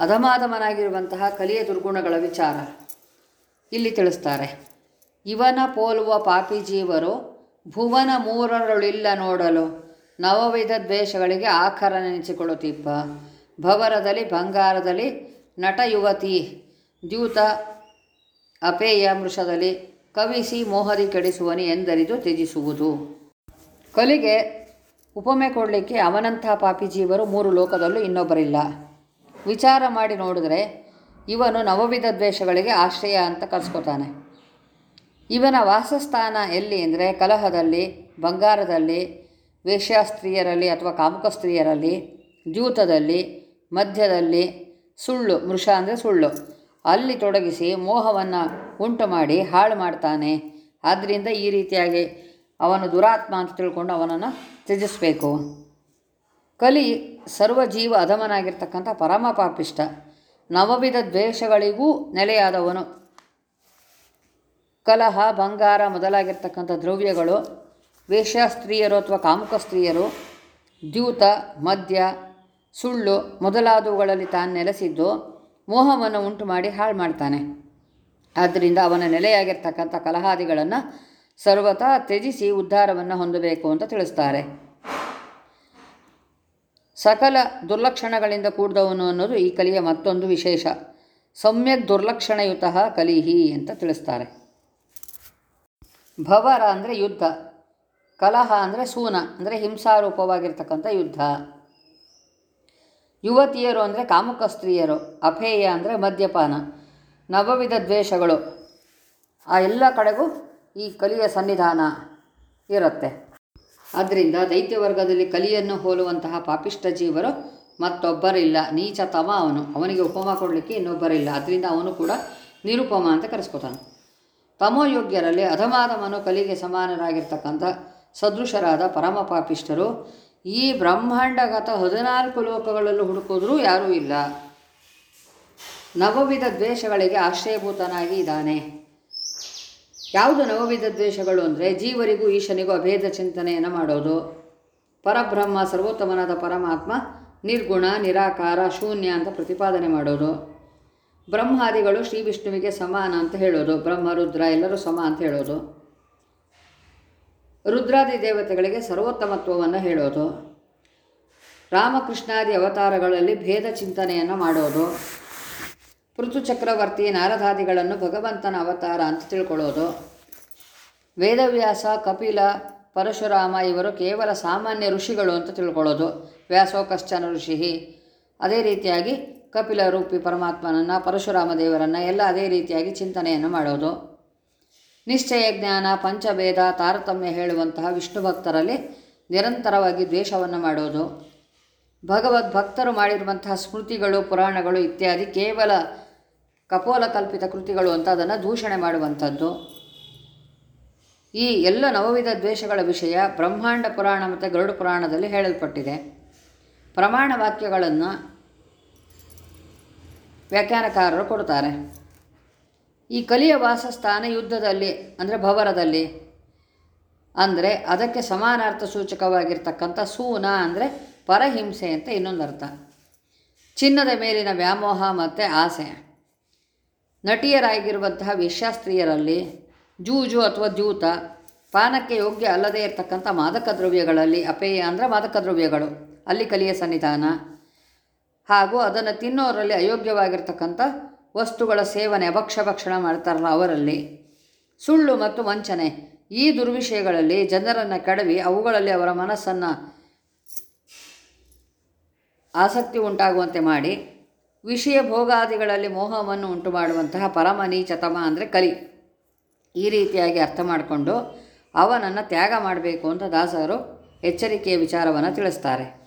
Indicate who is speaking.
Speaker 1: ಅಧಮಾಧಮನಾಗಿರುವಂತಹ ಕಲಿಯ ದುರ್ಗುಣಗಳ ವಿಚಾರ. ಇಲ್ಲಿ ತಿಳಿಸ್ತಾರೆ, ಇವನ ಪೋಲುವ ಪಾಪಿ ಜೀವರು ಭುವನ ಮೂರರಳಿಲ್ಲ ನೋಡಲು ನವವಿಧ ದ್ವೇಷಗಳಿಗೆ ಆಕಾರ ನೆನೆಸಿಕೊಳ್ಳುತ್ತಿಪ್ಪ ಭವರದಲ್ಲಿ ಬಂಗಾರದಲ್ಲಿ ನಟ ಯುವತಿ, ದ್ಯೂತ ಅಪೇಯ ಮೃಷದಲ್ಲಿ ಕವಿಸಿ ಮೋಹರಿ ಕೆಡಿಸುವನಿ ಎಂದರಿದು ತ್ಯಜಿಸುವುದು. ಕಲಿಗೆ ಉಪಮೆ ಕೊಡಲಿಕ್ಕೆ ಅವನಂತಹ ಪಾಪಿ ಜೀವರು ಮೂರು ಲೋಕದಲ್ಲೂ ಇನ್ನೊಬ್ಬರಿಲ್ಲ. ವಿಚಾರ ಮಾಡಿ ನೋಡಿದ್ರೆ ಇವನು ನವವಿಧ ದ್ವೇಷಗಳಿಗೆ ಆಶ್ರಯ ಅಂತ ಕರೆಸ್ಕೊತಾನೆ ಇವನ ವಾಸಸ್ಥಾನ ಎಲ್ಲಿ ಅಂದರೆ ಕಲಹದಲ್ಲಿ, ಬಂಗಾರದಲ್ಲಿ, ವೇಶ್ಯಾಸ್ತ್ರೀಯರಲ್ಲಿ ಅಥವಾ ಕಾಮುಕ ಸ್ತ್ರೀಯರಲ್ಲಿ ದ್ಯೂತದಲ್ಲಿ ಮಧ್ಯದಲ್ಲಿ ಸುಳ್ಳು, ಮೃಷ ಅಂದರೆ ಸುಳ್ಳು. ಅಲ್ಲಿ ತೊಡಗಿಸಿ ಮೋಹವನ್ನು ಉಂಟು ಮಾಡಿ ಹಾಳು ಮಾಡ್ತಾನೆ. ಆದ್ದರಿಂದ ಈ ರೀತಿಯಾಗಿ ಅವನು ದುರಾತ್ಮ ಅಂತ ತಿಳ್ಕೊಂಡು ಅವನನ್ನು ತ್ಯಜಿಸಬೇಕು. ಕಲಿ ಸರ್ವ ಜೀವ ಅಧಮನಾಗಿರ್ತಕ್ಕಂಥ ಪರಮ ಪಾಪಿಷ್ಟ ನವವಿಧ ದ್ವೇಷಗಳಿಗೂ ನೆಲೆಯಾದವನು. ಕಲಹ, ಬಂಗಾರ ಮೊದಲಾಗಿರ್ತಕ್ಕಂಥ ದ್ರವ್ಯಗಳು ವೇಶ್ಯಾಸ್ತ್ರೀಯರು ಅಥವಾ ಕಾಮುಕ ಸ್ತ್ರೀಯರು, ದ್ಯೂತ, ಮದ್ಯ, ಸುಳ್ಳು ಮೊದಲಾದವುಗಳಲ್ಲಿ ತಾನು ನೆಲೆಸಿದ್ದು ಮೋಹವನ್ನು ಉಂಟು ಮಾಡಿ ಹಾಳು ಮಾಡ್ತಾನೆ. ಆದ್ದರಿಂದ ಅವನ ನೆಲೆಯಾಗಿರ್ತಕ್ಕಂಥ ಕಲಹಾದಿಗಳನ್ನು ಸರ್ವತಾ ತ್ಯಜಿಸಿ ಉದ್ಧಾರವನ್ನು ಹೊಂದಬೇಕು ಅಂತ ತಿಳಿಸ್ತಾರೆ. ಸಕಲ ದುರ್ಲಕ್ಷಣಗಳಿಂದ ಕೂಡಿದವನು ಅನ್ನೋದು ಈ ಕಲಿಯ ಮತ್ತೊಂದು ವಿಶೇಷ. ಸಮ್ಯಕ್ ದುರ್ಲಕ್ಷಣಯುತ ಕಲಿಹಿ ಅಂತ ತಿಳಿಸ್ತಾರೆ. ಭವರ ಅಂದರೆ ಯುದ್ಧ, ಕಲಹ ಅಂದರೆ ಸೂನ, ಅಂದರೆ ಹಿಂಸಾರೂಪವಾಗಿರ್ತಕ್ಕಂಥ ಯುದ್ಧ. ಯುವತಿಯರು ಅಂದರೆ ಕಾಮುಕ ಸ್ತ್ರೀಯರು ಅಪೇಯ ಅಂದರೆ ಮದ್ಯಪಾನ, ನವವಿಧ ದ್ವೇಷಗಳು. ಆ ಎಲ್ಲ ಕಡೆಗೂ ಈ ಕಲಿಯ ಸನ್ನಿಧಾನ ಇರುತ್ತೆ. ಆದ್ದರಿಂದ ದೈತ್ಯವರ್ಗದಲ್ಲಿ ಕಲಿಯನ್ನು ಹೋಲುವಂತಹ ಪಾಪಿಷ್ಟ ಜೀವರು ಮತ್ತೊಬ್ಬರಿಲ್ಲ. ನೀಚ ತಮ ಅವನು. ಅವನಿಗೆ ಉಪಮ ಕೊಡಲಿಕ್ಕೆ ಇನ್ನೊಬ್ಬರಿಲ್ಲ. ಅದರಿಂದ ಅವನು ಕೂಡ ನಿರುಪಮ ಅಂತ ಕರೆಸ್ಕೊತಾನೆ. ತಮೋಯೋಗ್ಯರಲ್ಲಿ ಅಧಮಾಧಮನು ಕಲಿಗೆ ಸಮಾನರಾಗಿರ್ತಕ್ಕಂಥ ಸದೃಶರಾದ ಪರಮ ಪಾಪಿಷ್ಠರು. ಈ ಬ್ರಹ್ಮಾಂಡಗತ ಹದಿನಾಲ್ಕು ಲೋಕಗಳಲ್ಲೂ ಹುಡುಕಿದ್ರೂ ಯಾರೂ ಇಲ್ಲ. ನವವಿಧ ದ್ವೇಷಗಳಿಗೆ ಆಶ್ರಯಭೂತನಾಗಿ ಇದ್ದಾನೆ. ಯಾವುದು ನವವಿಧ ದ್ವೇಷಗಳು ಅಂದರೆ ಜೀವರಿಗೂ ಈಶನಿಗೂ ಅಭೇದ ಚಿಂತನೆಯನ್ನು ಮಾಡೋದು. ಪರಬ್ರಹ್ಮ ಸರ್ವೋತ್ತಮನಾದ ಪರಮಾತ್ಮ ನಿರ್ಗುಣ, ನಿರಾಕಾರ, ಶೂನ್ಯ ಅಂತ ಪ್ರತಿಪಾದನೆ ಮಾಡೋದು. ಬ್ರಹ್ಮಾದಿಗಳು ಶ್ರೀ ವಿಷ್ಣುವಿಗೆ ಸಮಾನ ಅಂತ ಹೇಳೋದು. ಬ್ರಹ್ಮ, ರುದ್ರ ಎಲ್ಲರೂ ಸಮ ಅಂತ ಹೇಳೋದು. ರುದ್ರಾದಿ ದೇವತೆಗಳಿಗೆ ಸರ್ವೋತ್ತಮತ್ವವನ್ನು ಹೇಳೋದು. ರಾಮಕೃಷ್ಣಾದಿ ಅವತಾರಗಳಲ್ಲಿ ಭೇದ ಚಿಂತನೆಯನ್ನು ಮಾಡೋದು. ಪೃಥು ಚಕ್ರವರ್ತಿ ನಾರದಾದಿಗಳನ್ನು ಭಗವಂತನ ಅವತಾರ ಅಂತ ತಿಳ್ಕೊಳ್ಳೋದು. ವೇದವ್ಯಾಸ, ಕಪಿಲ, ಪರಶುರಾಮ ಇವರು ಕೇವಲ ಸಾಮಾನ್ಯ ಋಷಿಗಳು ಅಂತ ತಿಳ್ಕೊಳ್ಳೋದು. ವ್ಯಾಸೋ ಕಶ್ಚನ ಋಷಿ. ಅದೇ ರೀತಿಯಾಗಿ ಕಪಿಲ ರೂಪಿ ಪರಮಾತ್ಮನನ್ನು, ಪರಶುರಾಮ ದೇವರನ್ನು ಎಲ್ಲ ಅದೇ ರೀತಿಯಾಗಿ ಚಿಂತನೆಯನ್ನು ಮಾಡೋದು. ನಿಶ್ಚಯ ಜ್ಞಾನ, ಪಂಚಭೇದ, ತಾರತಮ್ಯ ಹೇಳುವಂತಹ ವಿಷ್ಣು ಭಕ್ತರಲ್ಲಿ ನಿರಂತರವಾಗಿ ದ್ವೇಷವನ್ನು ಮಾಡೋದು. ಭಗವದ್ ಭಕ್ತರು ಮಾಡಿರುವಂತಹ ಸ್ಮೃತಿಗಳು, ಪುರಾಣಗಳು ಇತ್ಯಾದಿ ಕೇವಲ ಕಪೋಲ ಕಲ್ಪಿತ ಕೃತಿಗಳು ಅಂತ ಅದನ್ನು ದೂಷಣೆ ಮಾಡುವಂಥದ್ದು. ಈ ಎಲ್ಲ ನವವಿಧ ದ್ವೇಷಗಳ ವಿಷಯ ಬ್ರಹ್ಮಾಂಡ ಪುರಾಣ ಮತ್ತು ಗರುಡ ಪುರಾಣದಲ್ಲಿ ಹೇಳಲ್ಪಟ್ಟಿದೆ. ಪ್ರಮಾಣ ವಾಕ್ಯಗಳನ್ನು ವ್ಯಾಖ್ಯಾನಕಾರರು ಕೊಡ್ತಾರೆ. ಈ ಕಲಿಯ ವಾಸಸ್ಥಾನ ಯುದ್ಧದಲ್ಲಿ, ಅಂದರೆ ಭವರದಲ್ಲಿ, ಅಂದರೆ ಅದಕ್ಕೆ ಸಮಾನಾರ್ಥ ಸೂಚಕವಾಗಿರ್ತಕ್ಕಂಥ ಸೂನ ಅಂದರೆ ಪರಹಿಂಸೆ ಅಂತ ಇನ್ನೊಂದು ಅರ್ಥ ಚಿನ್ನದ ಮೇಲಿನ ವ್ಯಾಮೋಹ ಮತ್ತು ಆಸೆ. ನಟಿಯರಾಗಿರುವಂತಹ ವೇಶ್ಯಾಸ್ತ್ರೀಯರಲ್ಲಿ ಜೂಜು ಅಥವಾ ದ್ಯೂತ ಪಾನಕ್ಕೆ ಯೋಗ್ಯ ಅಲ್ಲದೇ ಇರತಕ್ಕಂಥ ಮಾದಕ ದ್ರವ್ಯಗಳಲ್ಲಿ ಅಪೇಯ ಅಂದರೆ ಮಾದಕ ದ್ರವ್ಯಗಳು. ಅಲ್ಲಿ ಕಲಿಯ ಸನ್ನಿಧಾನ. ಹಾಗೂ ಅದನ್ನು ತಿನ್ನೋರಲ್ಲಿ ಅಯೋಗ್ಯವಾಗಿರ್ತಕ್ಕಂಥ ವಸ್ತುಗಳ ಸೇವನೆ ಅಭಕ್ಷ ಭಕ್ಷಣ ಮಾಡ್ತಾರಲ್ಲ ಅವರಲ್ಲಿ. ಸುಳ್ಳು ಮತ್ತು ವಂಚನೆ ಈ ದುರ್ವಿಷಯಗಳಲ್ಲಿ ಜನರನ್ನು ಕೆಡವಿ ಅವುಗಳಲ್ಲಿ ಅವರ ಮನಸ್ಸನ್ನು ಆಸಕ್ತಿ ಉಂಟಾಗುವಂತೆ ಮಾಡಿ ವಿಷಯ ಭೋಗಾದಿಗಳಲ್ಲಿ ಮೋಹವನ್ನು ಉಂಟು ಮಾಡುವಂತಹ ಪರಮ ನೀಚತಮ ಅಂದರೆ ಕಲಿ. ಈ ರೀತಿಯಾಗಿ ಅರ್ಥ ಮಾಡಿಕೊಂಡು ಅವನನ್ನು ತ್ಯಾಗ ಮಾಡಬೇಕು ಅಂತ ದಾಸರು ಎಚ್ಚರಿಕೆಯ ವಿಚಾರವನ್ನು ತಿಳಿಸ್ತಾರೆ.